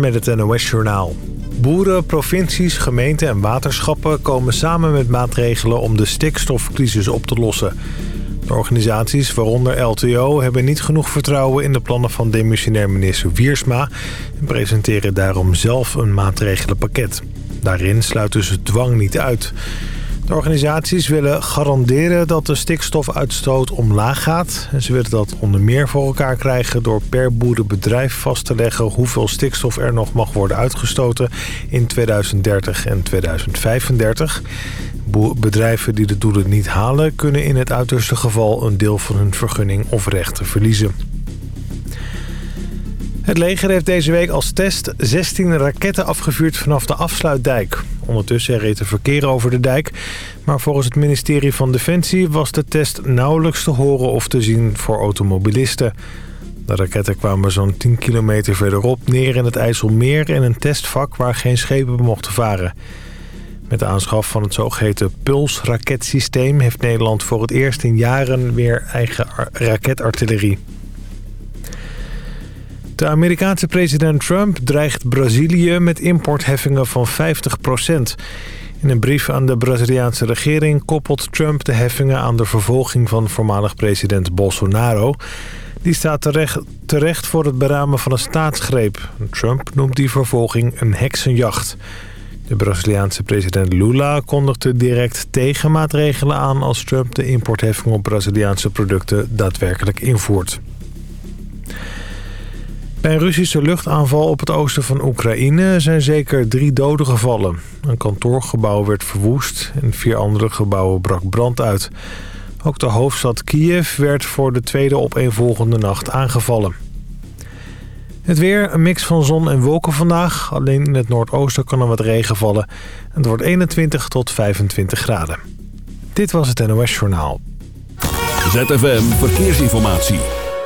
met het NOS-journaal. Boeren, provincies, gemeenten en waterschappen komen samen met maatregelen om de stikstofcrisis op te lossen. De organisaties, waaronder LTO, hebben niet genoeg vertrouwen in de plannen van demissionair minister Wiersma... en presenteren daarom zelf een maatregelenpakket. Daarin sluiten ze dwang niet uit. Organisaties willen garanderen dat de stikstofuitstoot omlaag gaat. En ze willen dat onder meer voor elkaar krijgen door per boerenbedrijf vast te leggen hoeveel stikstof er nog mag worden uitgestoten in 2030 en 2035. Bedrijven die de doelen niet halen kunnen in het uiterste geval een deel van hun vergunning of rechten verliezen. Het leger heeft deze week als test 16 raketten afgevuurd vanaf de afsluitdijk. Ondertussen reed er verkeer over de dijk. Maar volgens het ministerie van Defensie was de test nauwelijks te horen of te zien voor automobilisten. De raketten kwamen zo'n 10 kilometer verderop neer in het IJsselmeer... in een testvak waar geen schepen mochten varen. Met de aanschaf van het zogeheten Puls-raketsysteem... heeft Nederland voor het eerst in jaren weer eigen raketartillerie. De Amerikaanse president Trump dreigt Brazilië met importheffingen van 50% In een brief aan de Braziliaanse regering koppelt Trump de heffingen aan de vervolging van voormalig president Bolsonaro. Die staat terecht, terecht voor het beramen van een staatsgreep. Trump noemt die vervolging een heksenjacht. De Braziliaanse president Lula kondigde direct tegenmaatregelen aan... als Trump de importheffing op Braziliaanse producten daadwerkelijk invoert. Bij een Russische luchtaanval op het oosten van Oekraïne zijn zeker drie doden gevallen. Een kantoorgebouw werd verwoest en vier andere gebouwen brak brand uit. Ook de hoofdstad Kiev werd voor de tweede opeenvolgende nacht aangevallen. Het weer, een mix van zon en wolken vandaag. Alleen in het noordoosten kan er wat regen vallen. Het wordt 21 tot 25 graden. Dit was het NOS Journaal. ZFM Verkeersinformatie.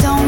Sturz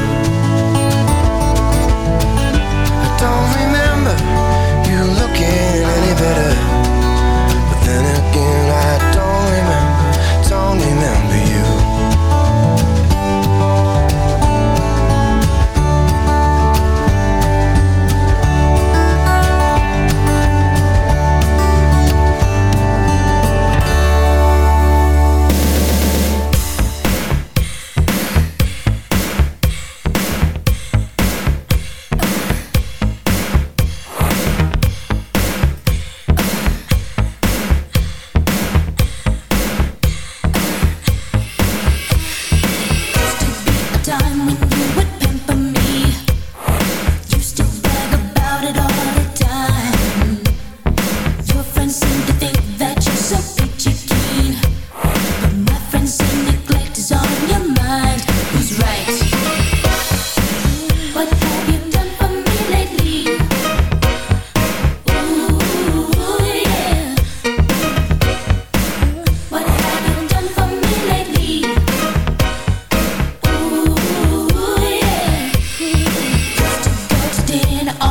didn't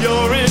you're in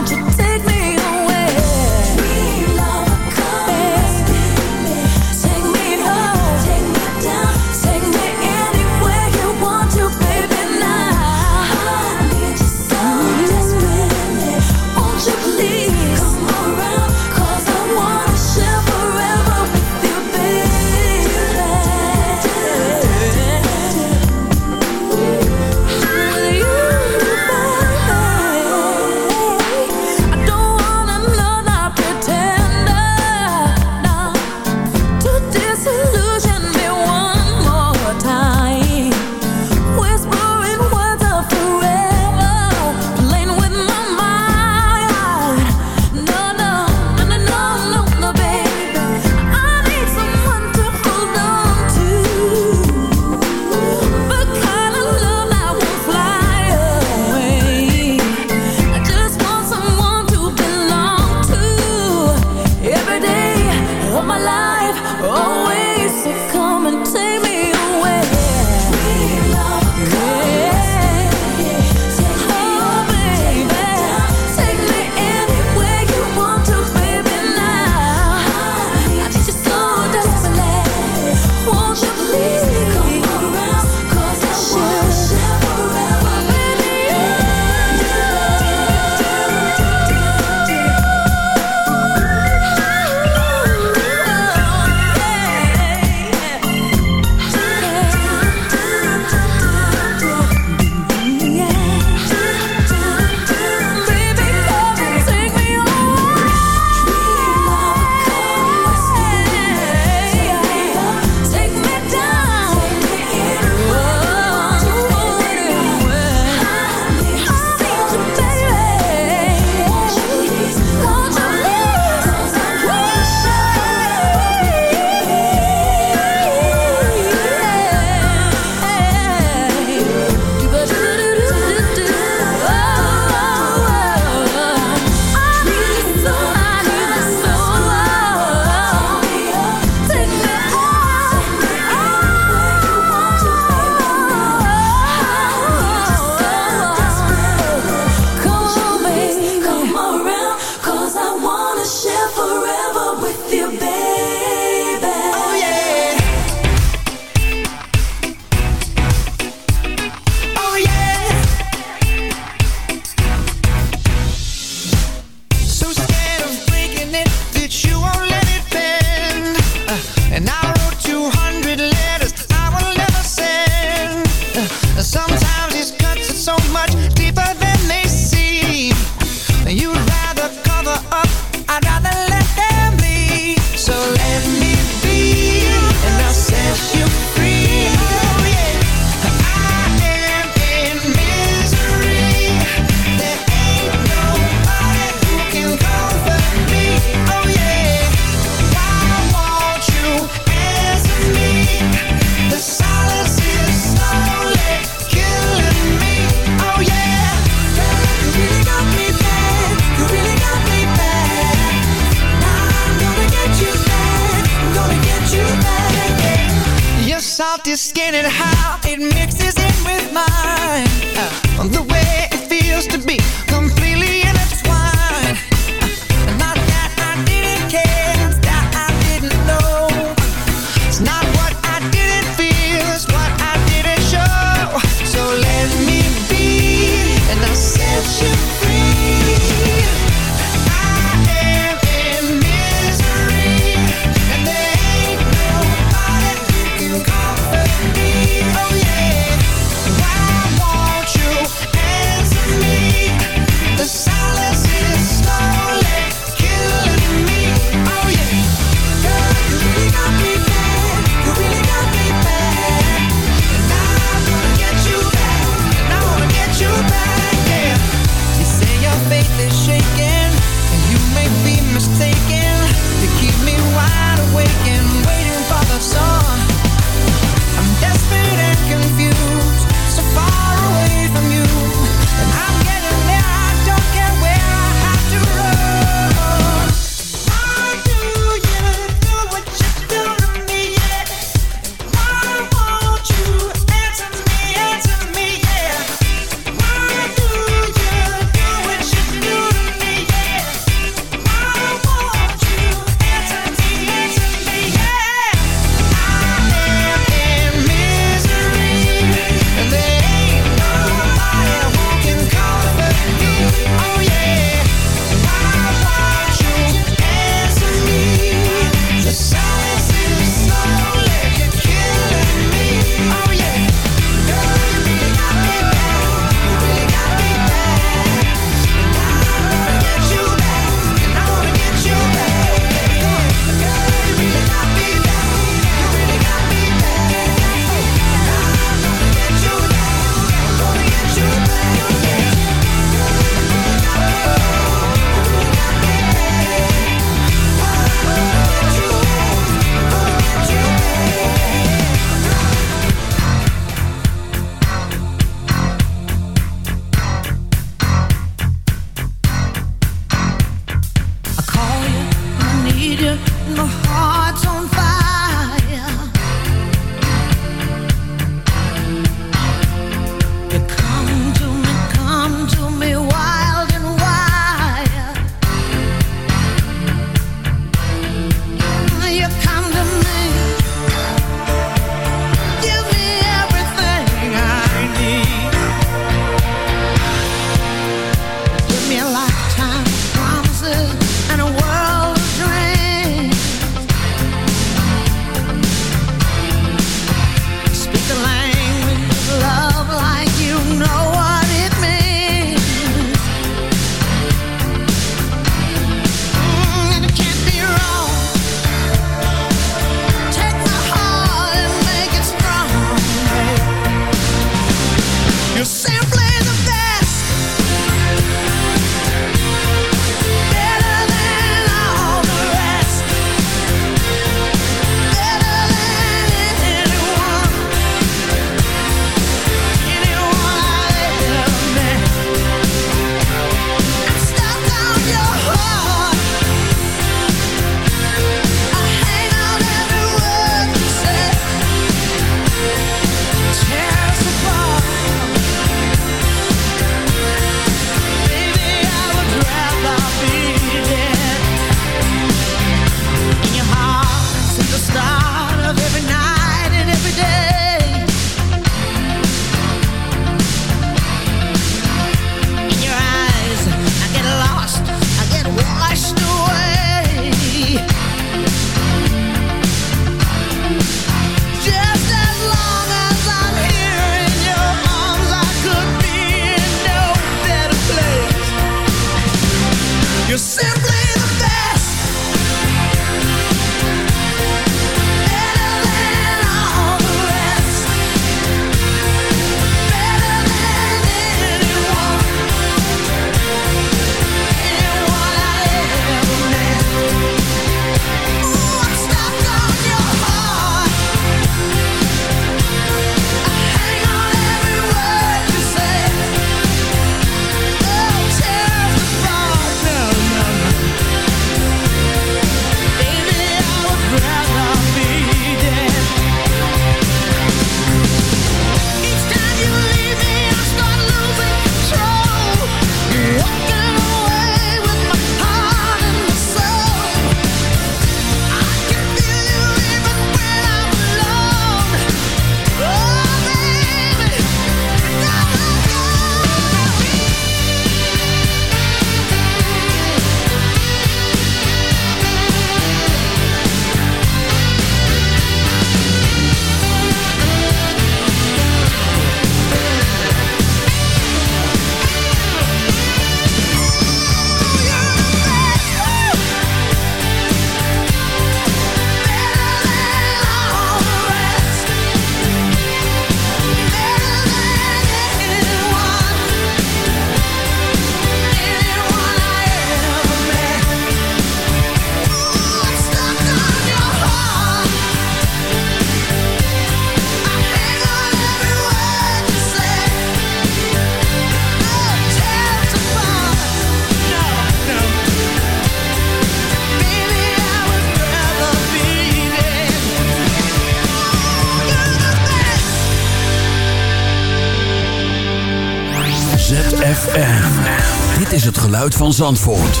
Dit is het geluid van Zandvoort.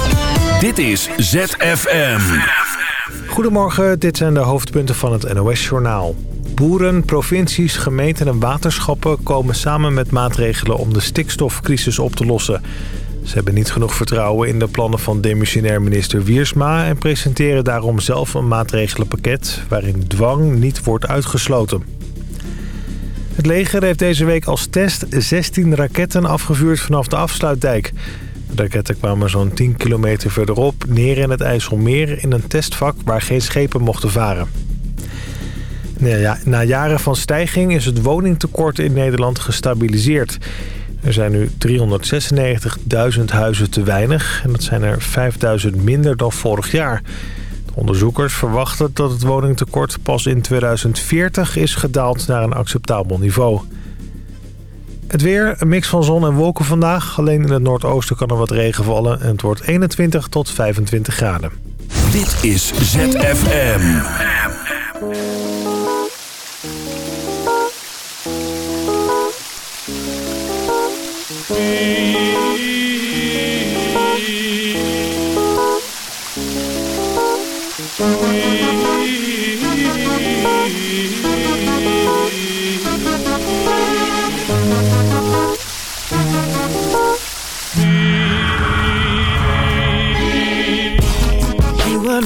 Dit is ZFM. Goedemorgen, dit zijn de hoofdpunten van het NOS-journaal. Boeren, provincies, gemeenten en waterschappen komen samen met maatregelen om de stikstofcrisis op te lossen. Ze hebben niet genoeg vertrouwen in de plannen van demissionair minister Wiersma... en presenteren daarom zelf een maatregelenpakket waarin dwang niet wordt uitgesloten. Het leger heeft deze week als test 16 raketten afgevuurd vanaf de afsluitdijk. De raketten kwamen zo'n 10 kilometer verderop neer in het IJsselmeer... in een testvak waar geen schepen mochten varen. Na jaren van stijging is het woningtekort in Nederland gestabiliseerd. Er zijn nu 396.000 huizen te weinig en dat zijn er 5.000 minder dan vorig jaar. De onderzoekers verwachten dat het woningtekort pas in 2040 is gedaald naar een acceptabel niveau. Het weer, een mix van zon en wolken vandaag. Alleen in het noordoosten kan er wat regen vallen en het wordt 21 tot 25 graden. Dit is ZFM.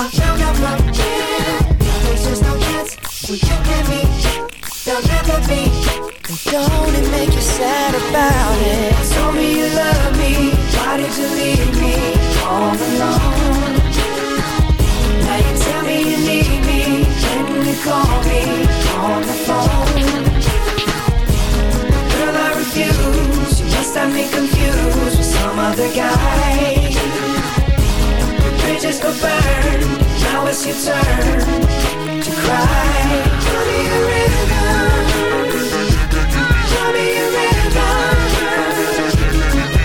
I found out from here There's just no you me And don't it make you sad about it Told me you love me Why did you leave me all alone Now you tell me you need me you call me on the phone Girl, I refuse. You must have me confused With some other guy go burn. Now it's your turn to cry. Tell me a river. Tell me a river.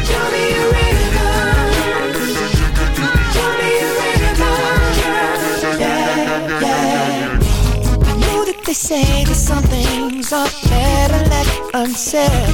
Tell me a river. Tell me a river. Yeah, yeah. I know that they say that some things are better left unsaid.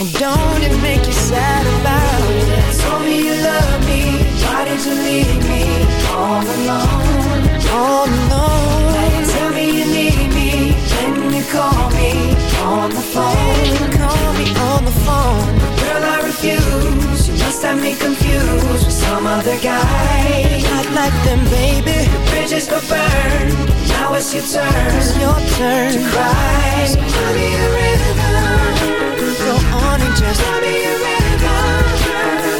And don't it make you sad about it? Told me you love me. Why did you leave me all alone? All alone. Tell me you need me. When you call me on the phone. Call me on the phone. Girl, I refuse. You must have me confused with some other guy. Not like them, baby. The bridges go burn. Now it's your turn. It's your turn to cry. Tell me a river. On and just.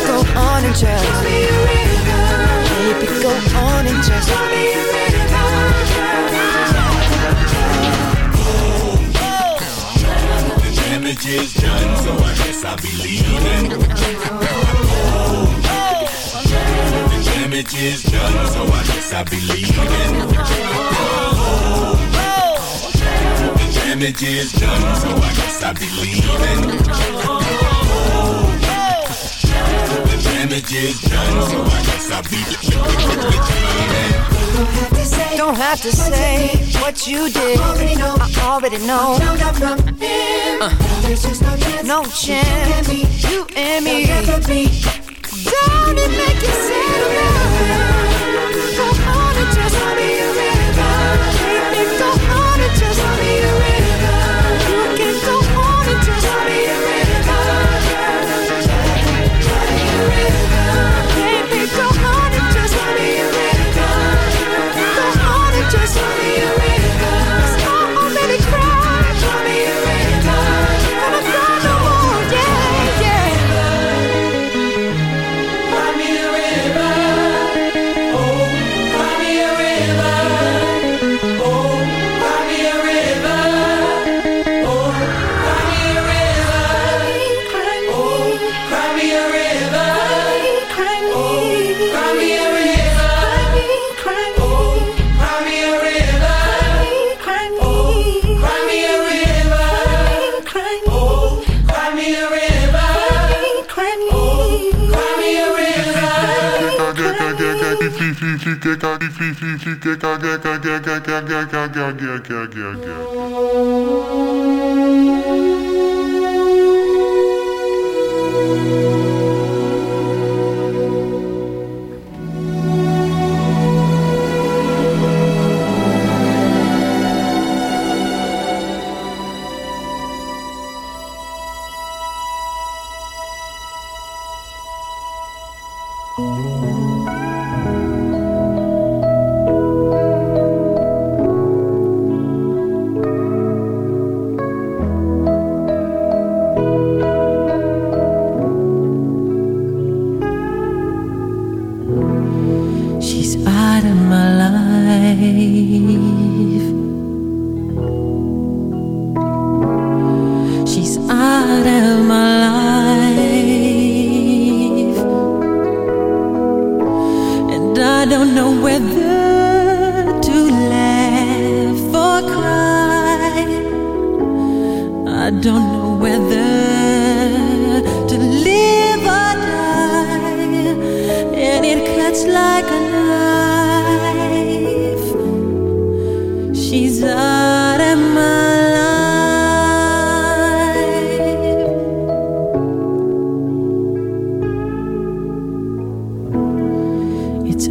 Go on and just. Baby, go on and just. The damage is done, so I guess I'll be leaving. The damage is done, so I guess I'll be leaving. The damage is done, so I guess I'll be leaving. The damage is done, so I guess I'll be leaving. Don't have to say what you did. I already know. Uh, no chance. You and me. Don't it make you sad enough? She's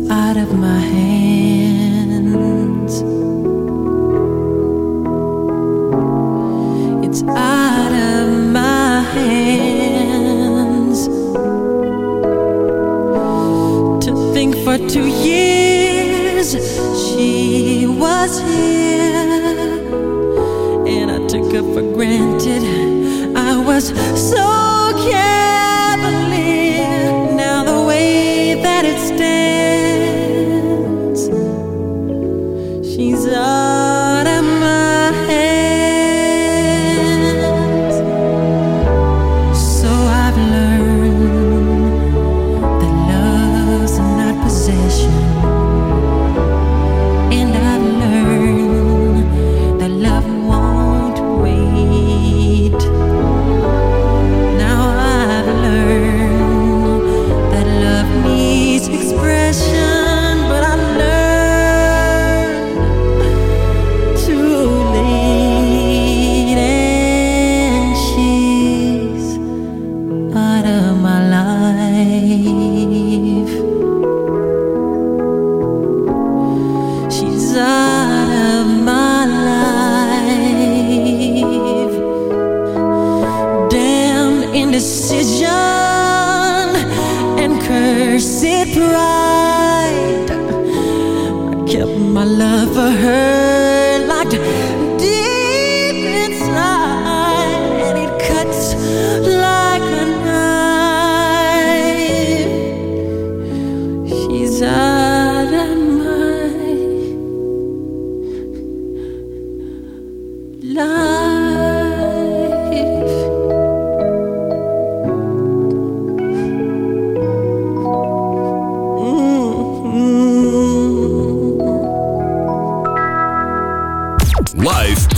out of my hands.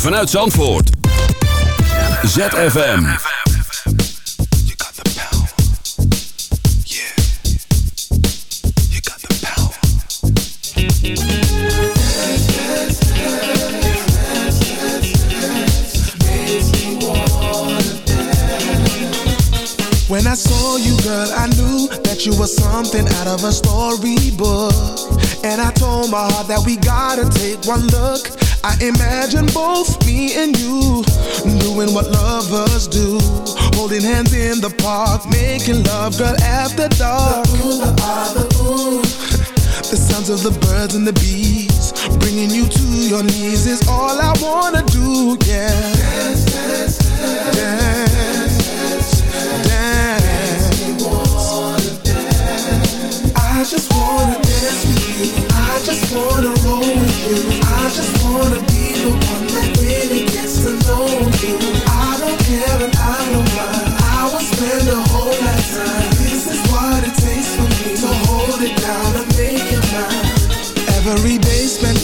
Vanuit Zandvoort. ZFM. When I saw you, girl, I knew that you were something out of a storybook. And I told my heart that we gotta take one look. I imagine both me and you doing what lovers do. Holding hands in the park, making love, girl, after dark. The sounds of the birds and the bees Bringing you to your knees is all I wanna do, yeah Dance, dance, dance Dance, I just wanna dance with you I just wanna